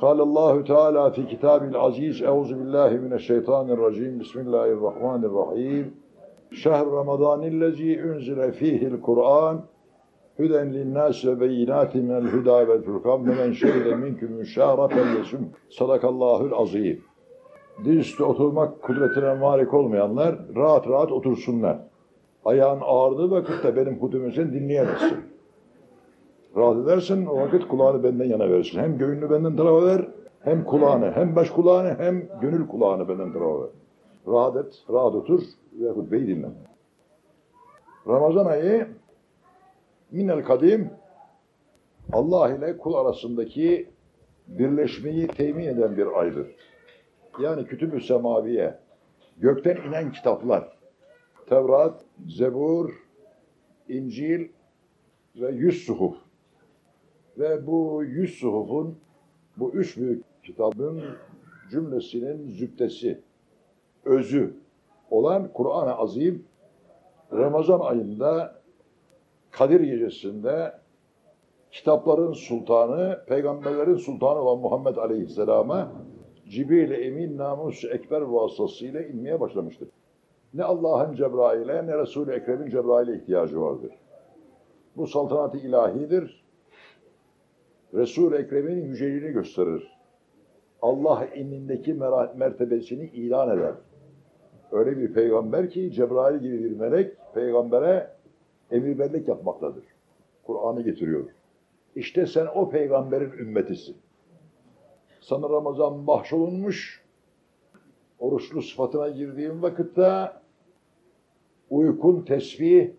قال الله تعالى في كتابه العزيز أعوذ بالله من الشيطان الرجيم بسم الله الرحمن الرحيم شهر رمضان الذي أنزل فيه القرآن هدى للناس وبينات من الهدى والفرقان ومن شهد منكم الشهر فليسم صدق الله العظيم Dizüstü oturmak kudretine malik olmayanlar rahat rahat otursunlar. Ayağın ağırdığı vakitte benim hudümü sen dinleyemezsin. Rahat edersin o vakit kulağını benden yana verirsin. Hem göğünü benden tarafa ver, hem kulağını, hem baş kulağını, hem gönül kulağını benden tarafa ver. Rahat et, rahat otur ve hutbeyi dinle. Ramazan ayı minel kadim Allah ile kul arasındaki birleşmeyi temin eden bir aydır. Yani kütüb-ü semaviye, gökten inen kitaplar, Tevrat, Zebur, İncil ve yüz suhuf. Ve bu yüz suhufun, bu üç büyük kitabın cümlesinin zübdesi, özü olan Kur'an-ı Azim, Ramazan ayında, Kadir gecesinde kitapların sultanı, peygamberlerin sultanı olan Muhammed Aleyhisselam'a Cibril Emin namus ekber vasıtasıyla inmeye başlamıştır. Ne Allah'ın Cebrail'e ne Resul-i Ekrem'in Cebrail'e ihtiyacı vardır. Bu saltanat-ı ilahidir. Resul-i Ekrem'in yüceliğini gösterir. Allah indindeki mertebesini ilan eder. Öyle bir peygamber ki Cebrail gibi bir melek peygambere emirberlik yapmaktadır. Kur'an'ı getiriyor. İşte sen o peygamberin ümmetisin. Sana Ramazan bahşolunmuş. Oruçlu sıfatına girdiğin vakitte uykun tesbih,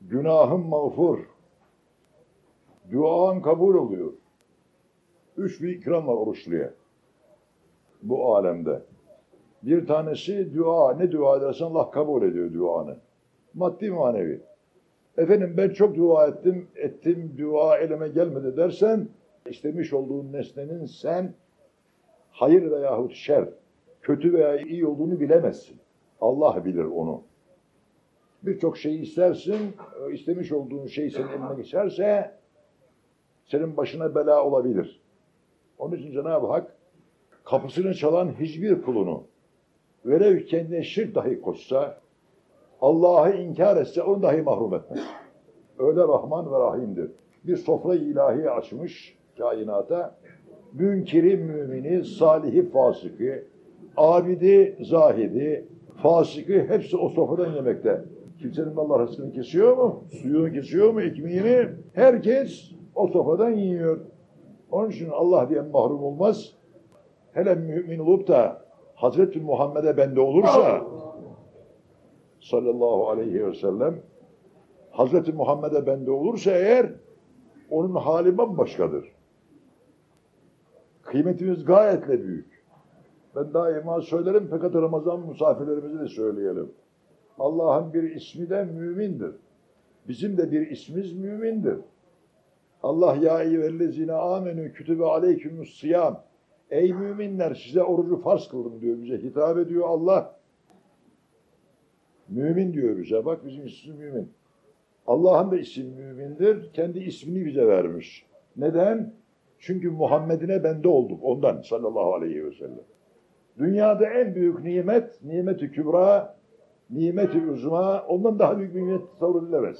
günahın mağfur, duan kabul oluyor. Üç bir ikram var oruçluya. Bu alemde. Bir tanesi dua. Ne dua edersen Allah kabul ediyor duanı. Maddi manevi. Efendim ben çok dua ettim, ettim, dua elime gelmedi dersen, istemiş olduğun nesnenin sen hayır veyahut şer, kötü veya iyi olduğunu bilemezsin. Allah bilir onu. Birçok şeyi istersin, istemiş olduğun şey senin eline geçerse, senin başına bela olabilir. Onun için Cenab-ı Hak, kapısını çalan hiçbir kulunu, velev kendine şirk dahi koşsa, Allah'ı inkar etse onu dahi mahrum etmez. Öyle Rahman ve Rahim'dir. Bir sofra ilahi açmış kainata. Münkiri mümini, salihi fasıkı, abidi zahidi, fasıkı hepsi o sofradan yemekte. Kimsenin Allah rızkını kesiyor mu? Suyunu kesiyor mu? Ekmeğini? Herkes o sofradan yiyor. Onun için Allah diyen mahrum olmaz. Hele mümin olup da Hazreti Muhammed'e bende olursa sallallahu aleyhi ve sellem Hazreti Muhammed'e bende olursa eğer onun hali bambaşkadır. Kıymetimiz gayetle büyük. Ben daima söylerim fakat Ramazan misafirlerimize de söyleyelim. Allah'ın bir ismi de mümindir. Bizim de bir ismimiz mümindir. Allah ya eyyühellezine amenü kütübe aleykümüs siyam. Ey müminler size orucu farz kıldım diyor bize hitap ediyor Allah. Mümin diyor bize. Bak bizim ismimiz mümin. Allah'ın da ismi mümindir. Kendi ismini bize vermiş. Neden? Çünkü Muhammed'ine bende olduk ondan sallallahu aleyhi ve sellem. Dünyada en büyük nimet, nimeti kübra, nimeti uzma, ondan daha büyük bir nimet tasavvur.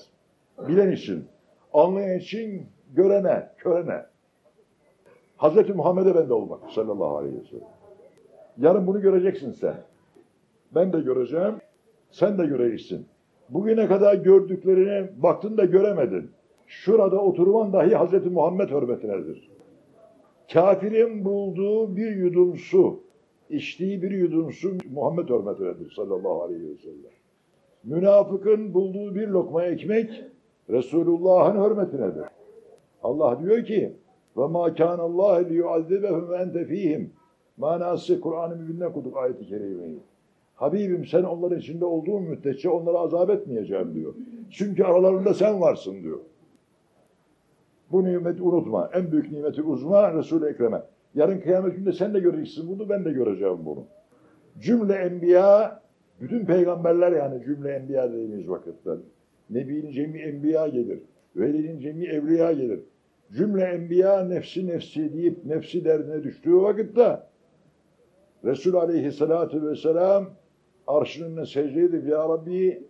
Bilen için, anlayan için, görene, körene. Hazreti Muhammed'e bende olmak sallallahu aleyhi ve sellem. Yarın bunu göreceksin sen. Ben de göreceğim. Sen de göreceksin. Bugüne kadar gördüklerini baktın da göremedin. Şurada oturman dahi Hazreti Muhammed hürmetinedir. Kafirin bulduğu bir yudum su, içtiği bir yudum su Muhammed hürmetinedir sallallahu aleyhi ve sellem. Münafıkın bulduğu bir lokma ekmek Resulullah'ın hürmetinedir. Allah diyor ki ve ma kana Allah liyuazzibehum ve ente fihim. Manası Kur'an-ı Mübin'den okuduk ayet-i kerimeyi. Habibim sen onların içinde olduğun müddetçe onlara azap etmeyeceğim diyor. Çünkü aralarında sen varsın diyor. Bu nimeti unutma. En büyük nimeti uzma Resul-i Ekrem'e. Yarın kıyamet günde sen de göreceksin bunu, ben de göreceğim bunu. Cümle enbiya, bütün peygamberler yani cümle enbiya dediğimiz vakitte. Nebinin cemi enbiya gelir. Velinin cemi evliya gelir. Cümle enbiya nefsi nefsi deyip nefsi derdine düştüğü vakitte Resul aleyhissalatu vesselam arşın önüne secde edip Ya Rabbi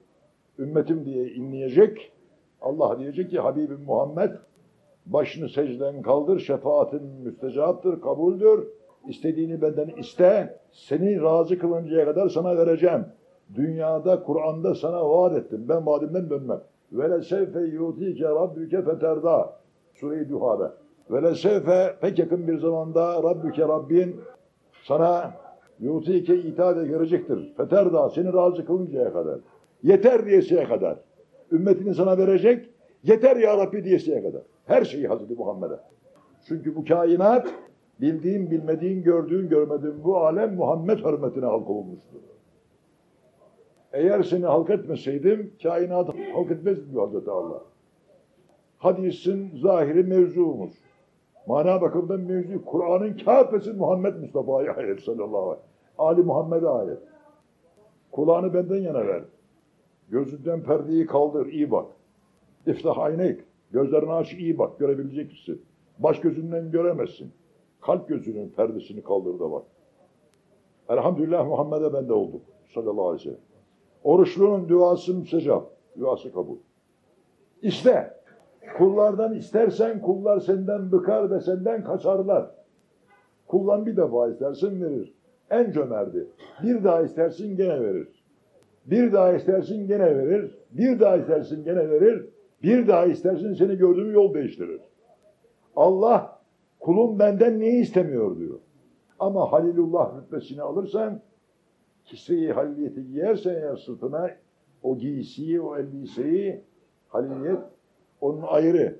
ümmetim diye inleyecek. Allah diyecek ki Habibim Muhammed başını secden kaldır, şefaatin müstecaptır, kabuldür. İstediğini benden iste, seni razı kılıncaya kadar sana vereceğim. Dünyada, Kur'an'da sana vaat ettim. Ben vaadimden dönmem. Sevfe yutike rabbüke feterda. Sure-i Duha'da. Ve le sevfe pek yakın bir zamanda Rabbüke Rabbin sana yutike itaat görecektir. Feterda seni razı kılıncaya kadar. Yeter diyesiye kadar. Ümmetini sana verecek. Yeter ya Rabbi diyesiye kadar. Her şeyi Hazreti Muhammed'e. Çünkü bu kainat bildiğin, bilmediğin, gördüğün, görmediğin bu alem Muhammed hürmetine halk olmuştur. Eğer seni halk etmeseydim kainatı halk etmezdi Hazreti Allah. Hadisin zahiri mevzumuz. Mana bakımından mevzu Kur'an'ın kâfesi Muhammed Mustafa'ya ayet sallallahu aleyhi. Ali Muhammed'e ayet. Kulağını benden yana ver. Gözünden perdeyi kaldır, iyi bak. İftah aynek. Gözlerini aç, iyi bak, görebilecek misin? Baş gözünden göremezsin. Kalp gözünün perdesini kaldır da bak. Elhamdülillah Muhammed'e bende olduk. Sallallahu aleyhi ve sellem. Oruçlunun duası müstecap. Duası kabul. İste. Kullardan istersen kullar senden bıkar ve senden kaçarlar. Kullan bir defa istersin verir. En cömerti. Bir daha istersin gene verir. Bir daha istersin gene verir. Bir daha istersin gene verir. Bir daha istersin seni gördüğüm yol değiştirir. Allah kulum benden neyi istemiyor diyor. Ama Halilullah rütbesini alırsan kisveyi haliliyeti giyersen eğer sırtına o giysiyi, o elbiseyi haliliyet onun ayrı.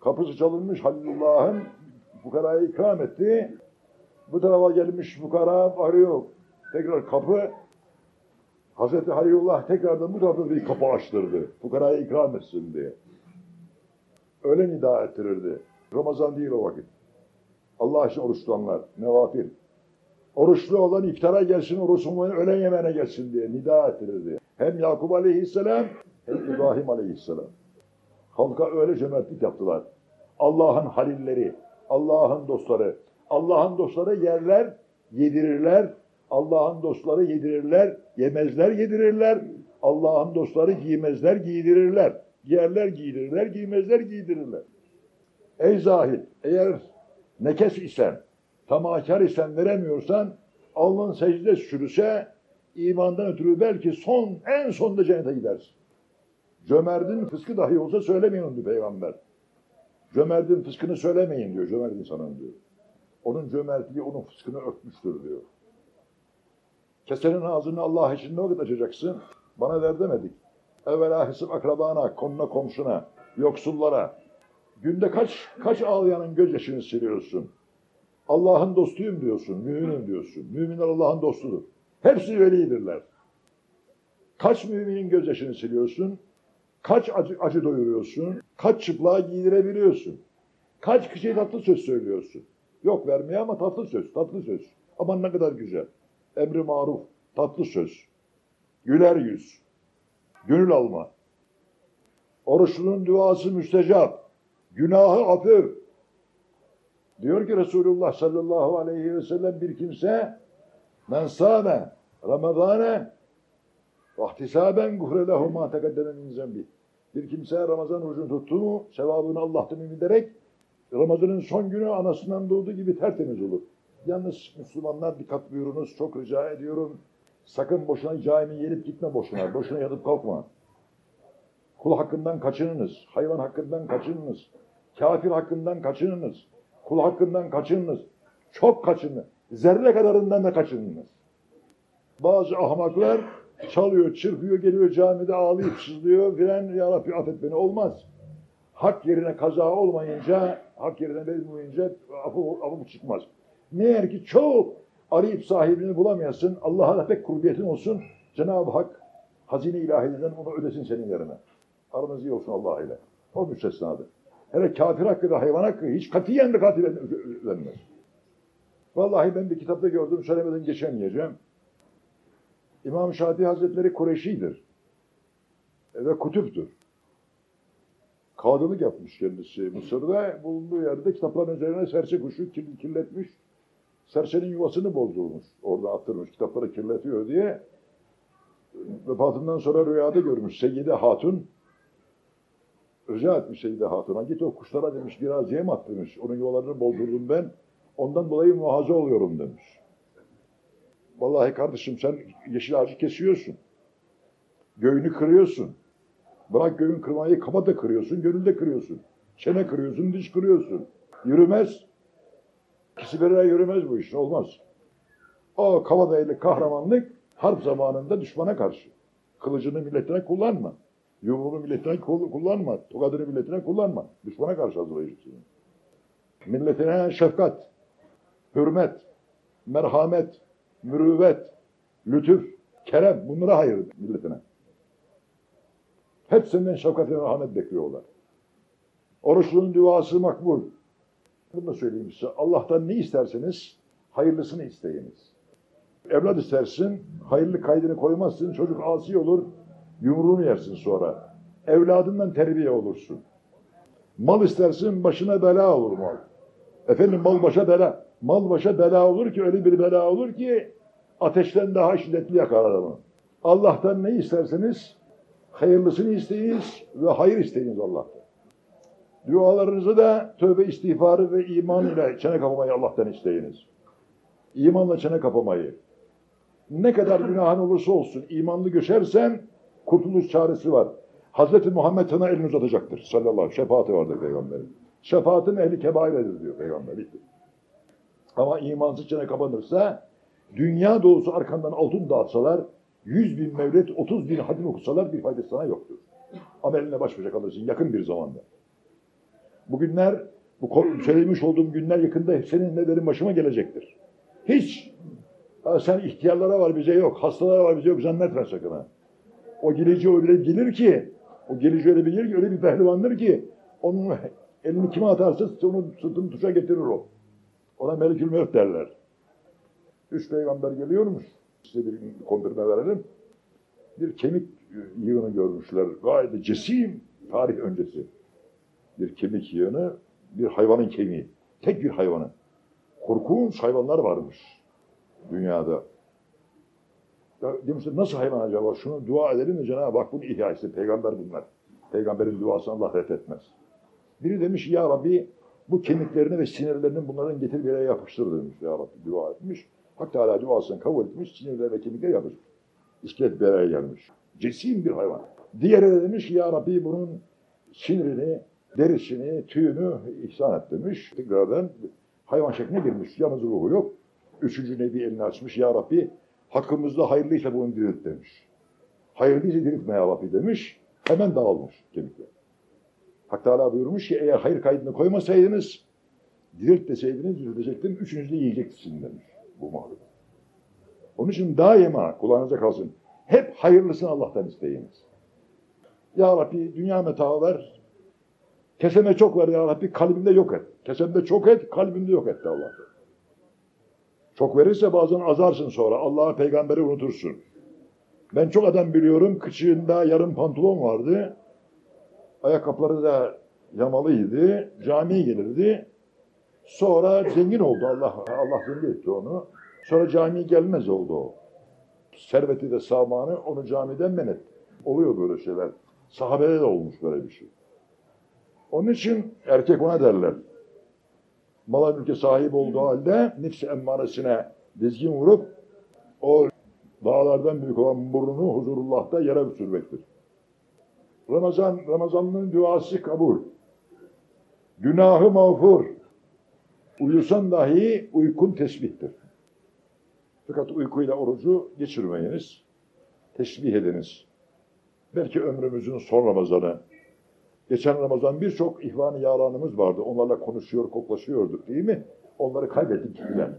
Kapısı çalınmış Halilullah'ın fukaraya ikram etti. Bu tarafa gelmiş fukara arıyor. Tekrar kapı Hazreti Halilullah tekrardan bu tarafa bir kapı açtırdı. Fukaraya ikram etsin diye. Öyle nida ettirirdi. Ramazan değil o vakit. Allah için oruç tutanlar, nevafil. Oruçlu olan iftara gelsin, oruçluğun öğlen yemeğine gelsin diye nida ettirirdi. Hem Yakup aleyhisselam hem İbrahim aleyhisselam. Halka öyle cömertlik yaptılar. Allah'ın halilleri, Allah'ın dostları. Allah'ın dostları yerler, yedirirler. Allah'ın dostları yedirirler, yemezler, yedirirler. Allah'ın dostları giymezler, giydirirler. Giyerler, giydirirler, giymezler, giydirirler. Ey zahid, eğer nekes isen, tamahkar isen veremiyorsan, alnın secde sürüse, imandan ötürü belki son, en sonunda cennete gidersin. Cömertin fıskı dahi olsa söylemeyin diyor peygamber. Cömertin fıskını söylemeyin diyor cömert insanın diyor. Onun cömertliği onun fıskını örtmüştür diyor. Kesenin ağzını Allah için ne vakit açacaksın? Bana der demedik. Evvela hesap akrabana, komuna komşuna, yoksullara. Günde kaç kaç ağlayanın gözyaşını siliyorsun? Allah'ın dostuyum diyorsun, müminim diyorsun. Müminler Allah'ın dostudur. Hepsi velidirler. Kaç müminin gözyaşını siliyorsun? Kaç acı, acı doyuruyorsun? Kaç çıplığa giydirebiliyorsun? Kaç kişiye tatlı söz söylüyorsun? Yok vermeye ama tatlı söz, tatlı söz. Aman ne kadar güzel. Emri maruf, tatlı söz. Güler yüz. Gönül alma. Oruçlunun duası müstecap. Günahı hafif. Diyor ki Resulullah sallallahu aleyhi ve sellem bir kimse men sâme vahtisaben gufre lehu ma tekeddeme min zembi. Bir kimse Ramazan orucunu tuttu mu sevabını Allah'tan ümit ederek Ramazan'ın son günü anasından doğduğu gibi tertemiz olur. Yalnız Müslümanlar dikkat buyurunuz çok rica ediyorum. Sakın boşuna cami gelip gitme boşuna. Boşuna yatıp kalkma. Kul hakkından kaçınınız. Hayvan hakkından kaçınınız. Kafir hakkından kaçınınız. Kul hakkından kaçınınız. Çok kaçının. Zerre kadarından da kaçınınız. Bazı ahmaklar çalıyor, çırpıyor, geliyor camide ağlayıp sızlıyor filan. Ya Rabbi affet beni. Olmaz. Hak yerine kaza olmayınca, hak yerine verilmeyince afı, afı çıkmaz. Ne eğer ki çok arayıp sahibini bulamayasın, Allah'a da pek kurbiyetin olsun, Cenab-ı Hak hazine ilahiden onu ödesin senin yerine. Aranız iyi olsun Allah ile. O müstesnadır. Hele kafir hakkı da hayvan hakkı hiç katiyen de katil edilmez. Vallahi ben bir kitapta gördüm, söylemeden geçemeyeceğim. İmam Şafii Hazretleri Kureşi'dir. E, ve kutuptur. Kadılık yapmış kendisi Mısır'da. Bulunduğu yerde kitapların üzerine serçe kuşu kir- kirletmiş. Serçenin yuvasını bozdurmuş. Orada attırmış kitapları kirletiyor diye. Vefatından sonra rüyada görmüş Seyyide Hatun. Rica etmiş Seyyide Hatun'a. Git o kuşlara demiş biraz yem at. Onun yuvalarını bozdurdum ben. Ondan dolayı muhafaza oluyorum demiş. Vallahi kardeşim sen yeşil ağacı kesiyorsun. Göğünü kırıyorsun. Bırak göğün kırmayı kafa da kırıyorsun, gönül de kırıyorsun. Çene kırıyorsun, diş kırıyorsun. Yürümez. İkisi bir araya yürümez bu iş, olmaz. O kabadayılık, kahramanlık harp zamanında düşmana karşı. Kılıcını milletine kullanma. Yumruğunu milletine kul- kullanma. Tokadını milletine kullanma. Düşmana karşı hazırlayacaksın. Milletine şefkat, hürmet, merhamet, mürüvvet, lütuf, kerem bunlara hayır milletine. Hep senden şefkat ve merhamet bekliyorlar. Oruçlunun duası makbul. Bunu da söyleyeyim size. Allah'tan ne isterseniz hayırlısını isteyiniz. Evlat istersin, hayırlı kaydını koymazsın, çocuk asi olur, yumruğunu yersin sonra. Evladından terbiye olursun. Mal istersin, başına bela olur mal. Efendim mal başa bela. Mal başa bela olur ki, öyle bir bela olur ki ateşten daha şiddetli yakar adamı. Allah'tan ne isterseniz hayırlısını isteyiniz ve hayır isteyiniz Allah'tan. Dualarınızı da tövbe istiğfarı ve iman ile çene kapamayı Allah'tan isteyiniz. İmanla çene kapamayı. Ne kadar günahın olursa olsun imanlı göçersen kurtuluş çaresi var. Hazreti Muhammed sana elini uzatacaktır sallallahu aleyhi ve sellem. Şefaati vardır peygamberin. Şefaatin ehli kebairedir diyor peygamber. Bitti. Ama imansız çene kapanırsa dünya dolusu arkandan altın dağıtsalar 100 bin mevlet 30 bin hadim okusalar bir faydası sana yoktur. Ameline baş başa kalırsın yakın bir zamanda. Bugünler, bu söylemiş olduğum günler yakında senin ne benim başıma gelecektir. Hiç. Ha, sen ihtiyarlara var bize yok, hastalara var bize yok zannetme sakın ha. O gelici öyle gelir ki, o gelici öyle bir gelir ki, öyle bir pehlivandır ki, onun elini kime atarsa onun sırtını tuşa getirir o. Ona Melikül Mevt derler. Üç peygamber geliyormuş. Size bir kondurma verelim. Bir kemik yığını görmüşler. Gayet cesim tarih öncesi. Bir kemik yığını, bir hayvanın kemiği. Tek bir hayvanın. Korkunç hayvanlar varmış dünyada. Ya demişler nasıl hayvan acaba? Şunu dua edelim de Cenab-ı Hak bunu ihya etsin. Peygamber bunlar. Peygamberin duasını Allah reddetmez. Biri demiş ya Rabbi bu kemiklerini ve sinirlerini bunların getir bir yere yapıştır demiş ya Rabbi dua etmiş. Hak Teala duasını kabul etmiş, sinirler ve kemikler yapışmış. İskelet bir araya gelmiş. Cesim bir hayvan. Diğeri de demiş ki ya Rabbi bunun sinirini, derisini, tüyünü ihsan et demiş. Tekrardan hayvan şekline girmiş. Yalnız ruhu yok. Üçüncü nebi elini açmış. Ya Rabbi hakkımızda hayırlıysa bunu dirilt demiş. Hayırlıysa diriltme ya Rabbi demiş. Hemen dağılmış kemikler. Hak Teala buyurmuş ki eğer hayır kaydını koymasaydınız dirilt deseydiniz diriltecektim. Üçünüzü de yiyeceksiniz demiş bu mahluk. Onun için daima kulağınıza kalsın. Hep hayırlısını Allah'tan isteyiniz. Ya Rabbi dünya metaı ver. Keseme çok ver ya Rabbi kalbimde yok et. Kesemde çok et, kalbimde yok et de Allah. Çok verirse bazen azarsın sonra. Allah'a peygamberi unutursun. Ben çok adam biliyorum. Kıçığında yarım pantolon vardı. Ayakkabıları da yamalıydı. Camiye gelirdi. Sonra zengin oldu. Allah Allah zengin etti onu. Sonra camiye gelmez oldu o. Serveti de samanı onu camiden men etti. Oluyor böyle şeyler. Sahabede de olmuş böyle bir şey. Onun için erkek ona derler. Mala mülke sahip olduğu halde nefsi emmaresine dizgin vurup o dağlardan büyük olan burnunu huzurullah'ta yere sürmektir. Ramazan, Ramazan'ın duası kabul. Günahı mağfur. Uyusan dahi uykun tesbihtir. Fakat uykuyla orucu geçirmeyiniz. Tesbih ediniz. Belki ömrümüzün son Ramazanı. Geçen Ramazan birçok ihvan-ı yalanımız vardı. Onlarla konuşuyor, koklaşıyorduk değil mi? Onları kaybettik gittiler.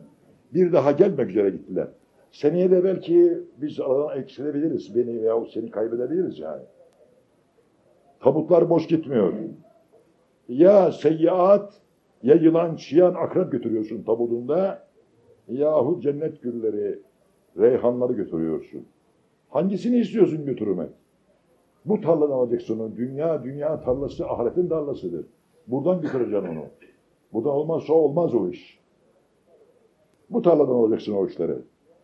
Bir daha gelmek üzere gittiler. Seneye de belki biz aradan eksilebiliriz. Beni veya seni kaybedebiliriz yani. Tabutlar boş gitmiyor. Ya seyyiat, ya yılan, çiyan, akrep götürüyorsun tabutunda. Yahut cennet gülleri, reyhanları götürüyorsun. Hangisini istiyorsun götürmek? Bu tarladan alacaksın onu. Dünya, dünya tarlası ahiretin tarlasıdır. Buradan bitireceksin onu. Buradan olmazsa olmaz o iş. Bu tarladan alacaksın o işleri.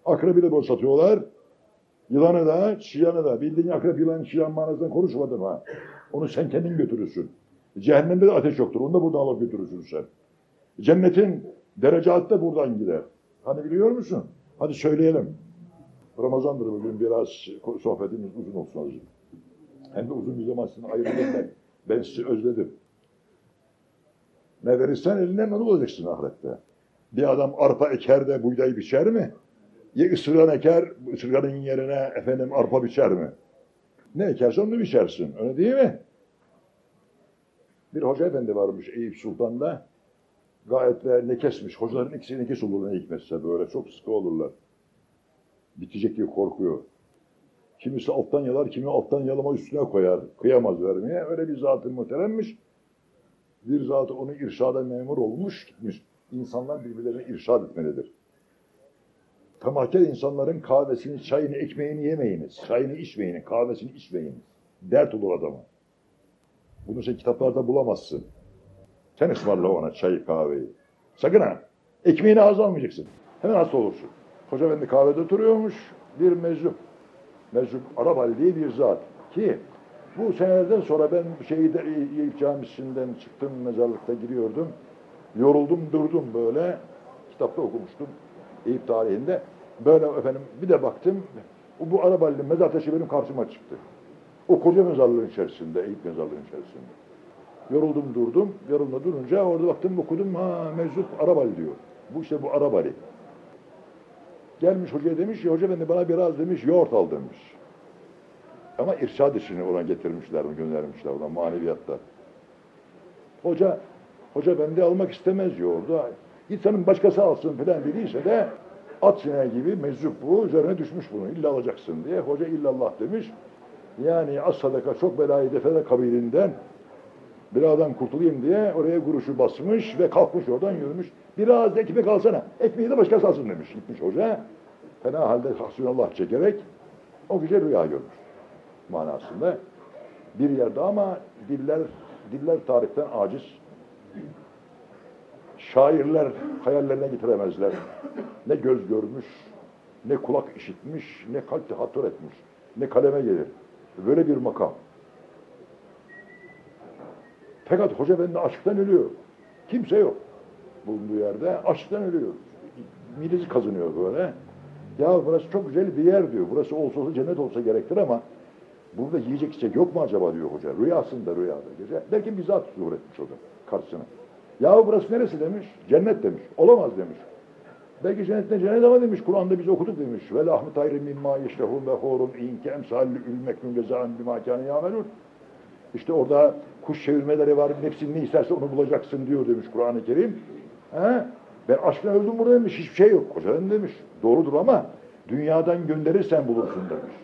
Akrebi de böyle satıyorlar. Yılanı da, çıyanı da. Bildiğin akrep yılan çıyan manasından konuşmadım ha. Onu sen kendin götürürsün. Cehennemde de ateş yoktur. Onu da buradan alıp götürürsün sen. Cennetin derecatı da buradan gider. Hani biliyor musun? Hadi söyleyelim. Ramazandır bugün biraz sohbetimiz uzun olsun azıcık. Hem de uzun bir zaman sizin ayrıldım ben. Ben sizi özledim. Ne verirsen elinden onu bulacaksın ahirette. Bir adam arpa eker de buğday biçer mi? Ya ısırgan eker, ısırganın yerine efendim arpa biçer mi? Ne ekersen onu biçersin. Öyle değil mi? Bir hoca efendi varmış Eyüp Sultan'da. Gayet de ne kesmiş. Hocaların ikisi ne kes olur ne hikmetse böyle. Çok sıkı olurlar. Bitecek diye korkuyor. Kimisi alttan yalar, kimi alttan yalama üstüne koyar. Kıyamaz vermeye. Öyle bir zatı muhteremmiş. Bir zatı onu irşada memur olmuş, gitmiş. İnsanlar birbirlerine irşad etmelidir. Tamahkar insanların kahvesini, çayını, ekmeğini yemeyiniz. Çayını içmeyiniz, kahvesini içmeyiniz. Dert olur adama. Bunu sen kitaplarda bulamazsın. Sen ısmarla ona çayı, kahveyi. Sakın ha. Ekmeğini ağza almayacaksın. Hemen hasta olursun. Hoca efendi kahvede oturuyormuş. Bir meczup. Meczup Arabal diye bir zat. Ki bu senelerden sonra ben şeyde Eyüp Camisi'nden çıktım, mezarlıkta giriyordum. Yoruldum, durdum böyle. Kitapta okumuştum Eyüp tarihinde. Böyle efendim bir de baktım. Bu Arabal'in mezar taşı benim karşıma çıktı. O koca mezarlığın içerisinde, Eyüp mezarlığın içerisinde. Yoruldum durdum. Yorulma durunca orada baktım okudum. Ha meczup Arabal diyor. Bu işte bu Arabali. Gelmiş hocaya demiş ki hoca beni bana biraz demiş yoğurt al demiş. Ama irşad işini ona getirmişler, göndermişler ona maneviyatta. Hoca, hoca bende almak istemez yoğurdu. İnsanın başkası alsın filan dediyse de at sineği gibi meczup bu, üzerine düşmüş bunu. İlla alacaksın diye. Hoca illallah demiş. Yani az sadaka çok belayı defede kabilinden bir adam kurtulayım diye oraya kuruşu basmış ve kalkmış oradan yürümüş. Biraz da ekmek alsana. Ekmeği de başkası alsın demiş. Gitmiş hoca. Fena halde hasbunallah çekerek o gece rüya görmüş manasında. Bir yerde ama diller diller tarihten aciz. Şairler hayallerine getiremezler. Ne göz görmüş, ne kulak işitmiş, ne kalp tahattür etmiş, ne kaleme gelir. Böyle bir makam. Fakat hoca efendi aşktan ölüyor. Kimse yok bulunduğu yerde. Aşktan ölüyor. Midesi kazınıyor böyle. Ya burası çok güzel bir yer diyor. Burası olsa olsa cennet olsa gerektir ama burada yiyecek içecek yok mu acaba diyor hoca. Rüyasında rüyada gece. Belki bizzat zuhur etmiş o da karşısına. Ya burası neresi demiş. Cennet demiş. Olamaz demiş. Belki cennette cennet ama demiş. Kur'an'da biz okuduk demiş. Ve lahmı tayri mimma yeşlehun ve horun inke emsalli ülmeknun gezaan bima kâne yâmelûn. İşte orada kuş çevirmeleri var. Nefsin ne isterse onu bulacaksın diyor demiş Kur'an-ı Kerim. He? Ben aşkına öldüm burada demiş. Hiçbir şey yok. Hocanın demiş. Doğrudur ama dünyadan gönderirsen bulursun demiş.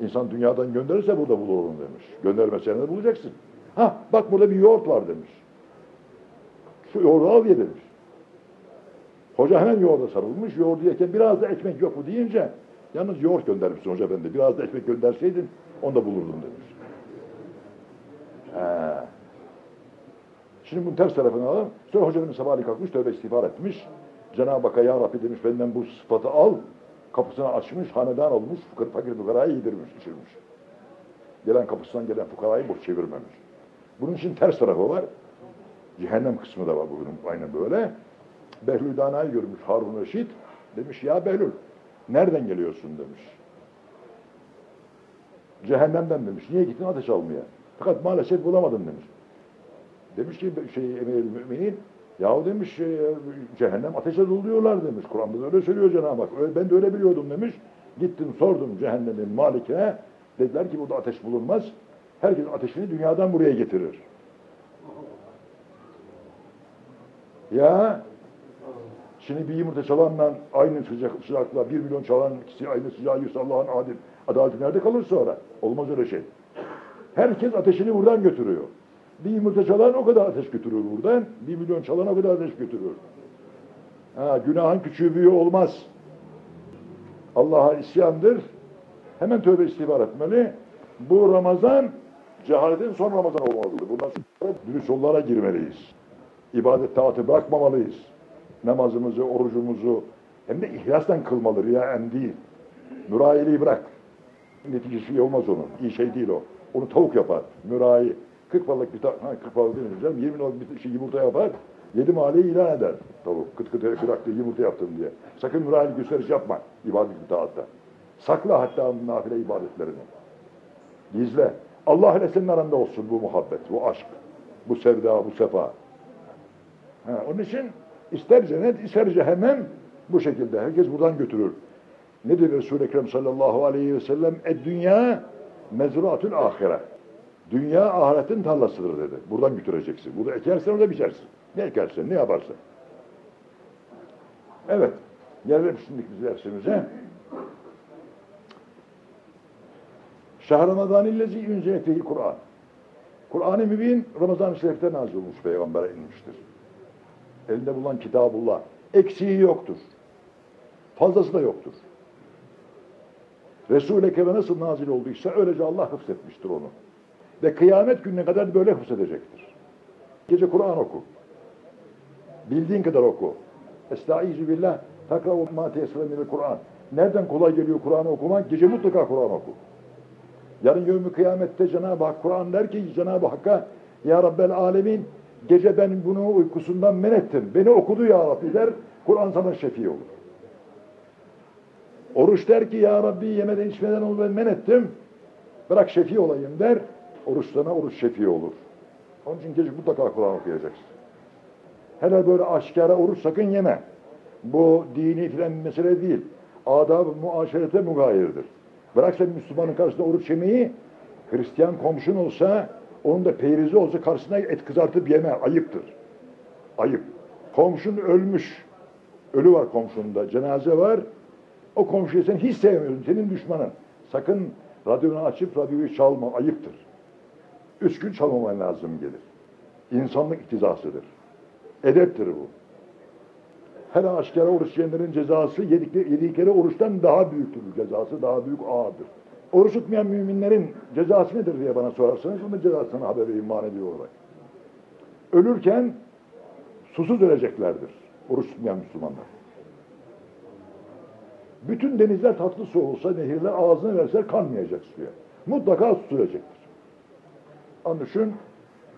İnsan dünyadan gönderirse burada bulurum demiş. Göndermezsen de bulacaksın. Ha bak burada bir yoğurt var demiş. Şu yoğurdu al ye demiş. Hoca hemen yoğurda sarılmış. Yoğurdu yerken biraz da ekmek yok mu deyince yalnız yoğurt göndermişsin hoca efendi. Biraz da ekmek gönderseydin onu da bulurdum demiş. He. Şimdi bunun ters tarafını alalım. Sonra hoca benim sabahleyin kalkmış, tövbe istiğfar etmiş. Cenab-ı Hakk'a ya Rabbi demiş benden bu sıfatı al. Kapısını açmış, hanedan olmuş, fakir, fukarayı yedirmiş, içirmiş. Gelen kapısından gelen fukarayı boş çevirmemiş. Bunun için ters tarafı var. Cehennem kısmı da var bunun aynen böyle. Behlül Dana'yı görmüş Harun Reşit. Demiş ya Behlül nereden geliyorsun demiş. Cehennemden demiş. Niye gittin ateş almaya? Fakat maalesef bulamadım demiş. Demiş ki şey emir müminin yahu demiş cehennem ateşe doluyorlar demiş. Kur'an'da da öyle söylüyor Cenab-ı Hak. Ben de öyle biliyordum demiş. Gittim sordum cehennemin malikine. Dediler ki burada ateş bulunmaz. Herkes ateşini dünyadan buraya getirir. Ya şimdi bir yumurta çalanla aynı sıcak, sıcaklığa bir milyon çalan kişi aynı sıcağı yürüse Allah'ın adil, adaleti nerede kalır sonra? Olmaz öyle şey. Herkes ateşini buradan götürüyor. Bir yumurta çalan o kadar ateş götürür buradan. Bir milyon çalan o kadar ateş götürür. Ha, günahın küçüğü büyüğü olmaz. Allah'a isyandır. Hemen tövbe istiğfar etmeli. Bu Ramazan cehaletin son Ramazan olmalıdır. Bundan sonra dürüst yollara girmeliyiz. İbadet taatı bırakmamalıyız. Namazımızı, orucumuzu hem de ihlasla kılmalı, riyaen değil. Mürayiliği bırak. Neticesi iyi olmaz onun. İyi şey değil o. Onu tavuk yapar. Mürayi. 40 balık bir ta ha 40 balık değil canım. 20 balık bir şey yumurta yapar. Yedi mahalleyi ilan eder. Tavuk. Kıt kıt bıraktı yumurta yaptım diye. Sakın mürayilik gösteriş yapma. ibadet taatta. Sakla hatta nafile ibadetlerini. Gizle. Allah ile senin aranda olsun bu muhabbet, bu aşk, bu sevda, bu sefa. Ha, onun için ister cennet, ister cehennem bu şekilde. Herkes buradan götürür. Ne dedi Resul-i Ekrem sallallahu aleyhi ve sellem? E dünya mezruatül ahire. Dünya ahiretin tarlasıdır dedi. Buradan götüreceksin. Burada ekersen orada biçersin. Ne ekersen, ne yaparsan. Evet. Gelelim şimdi biz dersimize. Şehr Ramazanillezi ünzile fihi Kur'an. Kur'an-ı Mübin Ramazan-ı Şerif'te nazil olmuş peygambere inmiştir. Elinde bulunan kitabullah. Eksiği yoktur. Fazlası da yoktur. Resul-i Ekrem'e nasıl nazil olduysa öylece Allah hıfzetmiştir onu. Ve kıyamet gününe kadar böyle hıfzedecektir. Gece Kur'an oku. Bildiğin kadar oku. Estaizu billah takravu ma teyessere minel Kur'an. Nereden kolay geliyor Kur'an okumak? Gece mutlaka Kur'an oku. Yarın yevmi kıyamette Cenab-ı Hak Kur'an der ki Cenab-ı Hakk'a Ya Rabbel Alemin gece ben bunu uykusundan men ettim. Beni okudu Ya Rabbi der. Kur'an sana şefi olur. Oruç der ki Ya Rabbi yemeden içmeden onu ben men ettim. Bırak şefi olayım der. Oruç sana oruç şefi olur. Onun için gece mutlaka Kur'an okuyacaksın. Hele böyle aşikara oruç sakın yeme. Bu dini filan mesele değil. Adab-ı muaşerete mugayirdir. Bırak sen Müslümanın karşısında oruç yemeyi, Hristiyan komşun olsa, onun da peyrizi olsa karşısına et kızartıp yeme. Ayıptır. Ayıp. Komşun ölmüş. Ölü var komşunda, cenaze var. O komşuyu sen hiç sevmiyorsun, senin düşmanın. Sakın radyonu açıp radyoyu çalma, ayıptır. Üç gün çalmaman lazım gelir. İnsanlık iktizasıdır. Edeptir bu. Her aşikara oruç yiyenlerin cezası yedikleri, yedikleri oruçtan daha büyüktür. Cezası daha büyük ağırdır. Oruç tutmayan müminlerin cezası nedir diye bana sorarsanız onun cezasını haber vereyim manevi olarak. Ölürken susuz öleceklerdir. Oruç tutmayan Müslümanlar. Bütün denizler tatlı su olsa, nehirler ağzına verseler kanmayacak suya. Mutlaka susulacaktır. Onun için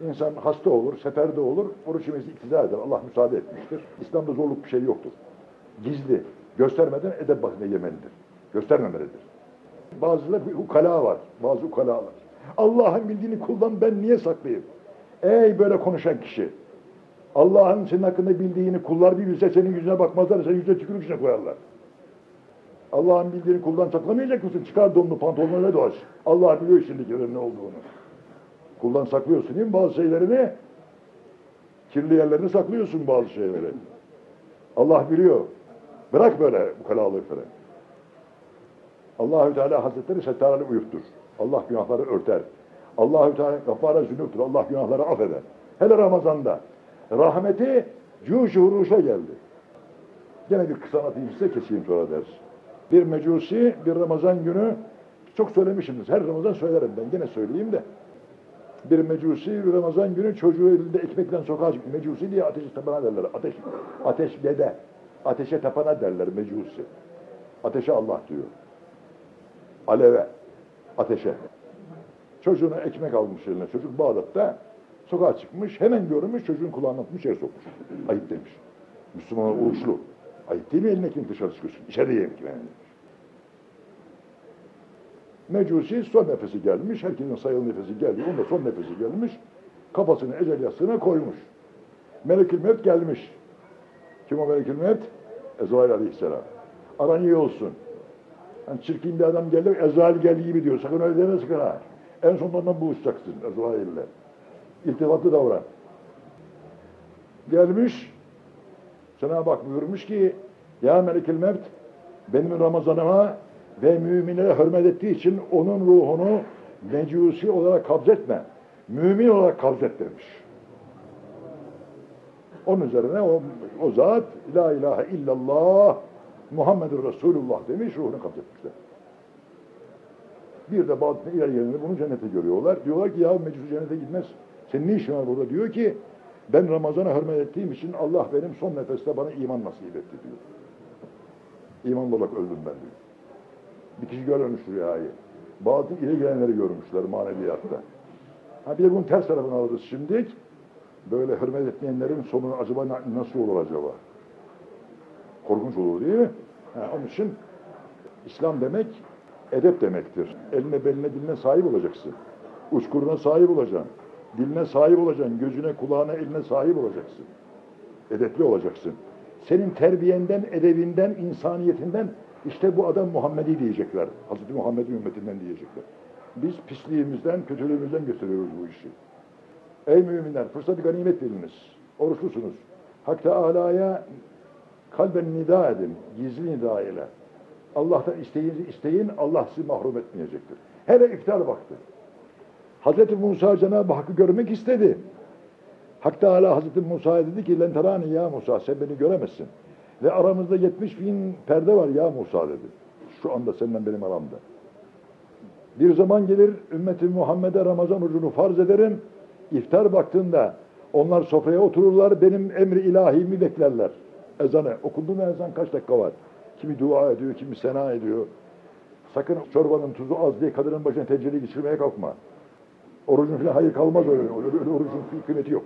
İnsan hasta olur, seferde olur, oruç yemesi iktidar eder. Allah müsaade etmiştir. İslam'da zorluk bir şey yoktur. Gizli, göstermeden edep bakımında yemelidir. Göstermemelidir. Bazıları bir ukala var, bazı ukalalar. Allah'ın bildiğini kuldan ben niye saklayayım? Ey böyle konuşan kişi! Allah'ın senin hakkında bildiğini kullar bir bilse senin yüzüne bakmazlar, senin yüzüne tükürük içine koyarlar. Allah'ın bildiğini kuldan saklamayacak mısın? Çıkar donunu pantolonuna dolaş. Allah biliyor şimdikilerin ne olduğunu. Kuldan saklıyorsun değil mi bazı şeylerini? Kirli yerlerini saklıyorsun bazı şeyleri. Allah biliyor. Bırak böyle bu kalalığı falan. Allahü Teala Hazretleri settaralı uyuktur. Allah günahları örter. Allahü Teala gafara zünüptür. Allah günahları affeder. Hele Ramazan'da rahmeti cuş huruşa geldi. Gene bir kısa anlatayım size keseyim sonra ders. Bir mecusi bir Ramazan günü çok söylemişimdir. Her Ramazan söylerim ben. Gene söyleyeyim de bir mecusi Ramazan günü çocuğu elinde ekmekle sokağa çıkıyor. Mecusi diye ateşe tapana derler. Ateş, ateş dede. Ateşe tapana derler mecusi. Ateşe Allah diyor. Aleve. Ateşe. Çocuğuna ekmek almış eline. Çocuk Bağdat'ta sokağa çıkmış. Hemen görmüş çocuğun kulağına atmış içeri sokmuş. Ayıp demiş. Müslüman oruçlu. Ayıp değil mi eline ekmek dışarı çıkıyorsun? İçeri yemek yani. Mecusi son nefesi gelmiş, herkesin sayılı nefesi geldi, onun da son nefesi gelmiş, kafasını ecel yastığına koymuş. Melekül Mevt gelmiş. Kim o Melekül Mevt? Ezrail Aleyhisselam. Aran iyi olsun. Yani çirkin bir adam geldi, Ezrail geldi gibi diyor. Sakın öyle deme sakın ha. En sonunda ondan buluşacaksın Ezrail'le. İltifatlı davran. Gelmiş, Cenab-ı buyurmuş ki, Ya Melekül Mevt, benim Ramazanıma ve müminlere hürmet ettiği için onun ruhunu mecusi olarak kabzetme. Mümin olarak kabzet demiş. Onun üzerine o, o zat La ilahe illallah Muhammedur Resulullah demiş ruhunu kabzetmişler. Bir de bazı ileri gelenler bunu cennete görüyorlar. Diyorlar ki ya meclis cennete gitmez. Senin ne işin var burada? Diyor ki ben Ramazan'a hürmet ettiğim için Allah benim son nefeste bana iman nasip etti diyor. İman olarak öldüm ben diyor. Bir kişi görmemiş rüyayı. Bazı ileri gelenleri görmüşler maneviyatta. Ha bir de bunun ters tarafını alırız şimdi. Böyle hürmet etmeyenlerin sonu acaba na- nasıl olur acaba? Korkunç olur değil mi? Ha, onun için İslam demek edep demektir. Eline beline diline sahip olacaksın. Uçkuruna sahip olacaksın. Diline sahip olacaksın. Gözüne, kulağına, eline sahip olacaksın. Edepli olacaksın. Senin terbiyenden, edebinden, insaniyetinden işte bu adam Muhammedi diyecekler. Hazreti Muhammed'in ümmetinden diyecekler. Biz pisliğimizden, kötülüğümüzden gösteriyoruz bu işi. Ey müminler fırsatı ganimet biliniz. Oruçlusunuz. Hak Teala'ya kalben nida edin. Gizli nida ile. Allah'tan isteğinizi isteyin. Allah sizi mahrum etmeyecektir. Hele iftar vakti. Hazreti Musa Cenab-ı Hakk'ı görmek istedi. Hak Teala Hazreti Musa'ya dedi ki lenterani ya Musa sen beni göremezsin. Ve aramızda 70 bin perde var ya Musa dedi. Şu anda seninle benim aramda. Bir zaman gelir ümmeti Muhammed'e Ramazan orucunu farz ederim. İftar vaktinde onlar sofraya otururlar, benim emri ilahimi beklerler. Ezanı. Okundu mu ezan kaç dakika var? Kimi dua ediyor, kimi sena ediyor. Sakın çorbanın tuzu az diye kadının başına tencere geçirmeye kalkma. Orucun falan hayır kalmaz öyle. Öyle, öyle orucun kıy- kıymeti yok.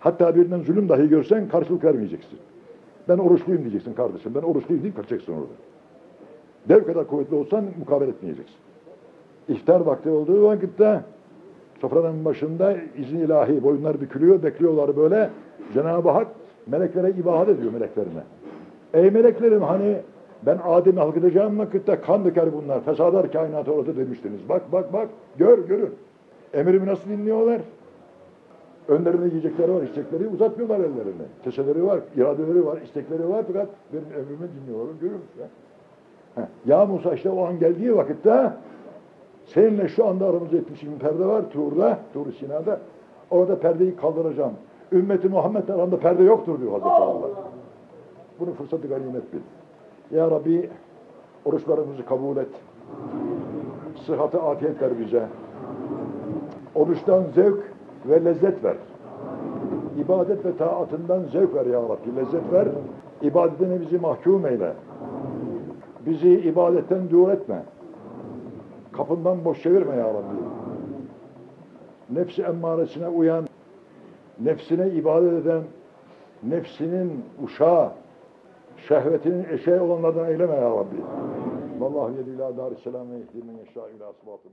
Hatta birinden zulüm dahi görsen karşılık vermeyeceksin. Ben oruçluyum diyeceksin kardeşim. Ben oruçluyum deyip kaçacaksın orada. Dev kadar kuvvetli olsan mukabele etmeyeceksin. İftar vakti olduğu vakitte sofranın başında izin ilahi boyunlar bükülüyor, bekliyorlar böyle. Cenab-ı Hak meleklere ibadet ediyor meleklerine. Ey meleklerim hani ben Adem'i halk edeceğim vakitte kan döker bunlar. Fesadar kainatı orada demiştiniz. Bak bak bak gör görün. Emrimi nasıl dinliyorlar? Önlerinde yiyecekleri var, istekleri uzatmıyorlar ellerini. Keseleri var, iradeleri var, istekleri var fakat benim emrimi dinliyorlar. Görüyor musun? ya? Ya Musa işte o an geldiği vakitte seninle şu anda aramızda 70 bin perde var Tuğr'da, Tuğr Sina'da. Orada perdeyi kaldıracağım. Ümmeti Muhammed arasında perde yoktur diyor Hazreti Allah. Bunu fırsatı ganimet bil. Ya Rabbi oruçlarımızı kabul et. Sıhhatı afiyet ver bize. Oruçtan zevk ve lezzet ver. İbadet ve taatından zevk ver ya Rabbi. Lezzet ver. İbadetine bizi mahkum eyle. Bizi ibadetten dur etme. Kapından boş çevirme ya Rabbi. Nefsi emmaresine uyan, nefsine ibadet eden, nefsinin uşağı, şehvetinin eşeği olanlardan eyleme ya Rabbi. Vallahu yedi ila dar selam ve ihdi men yeşâ ila sıratı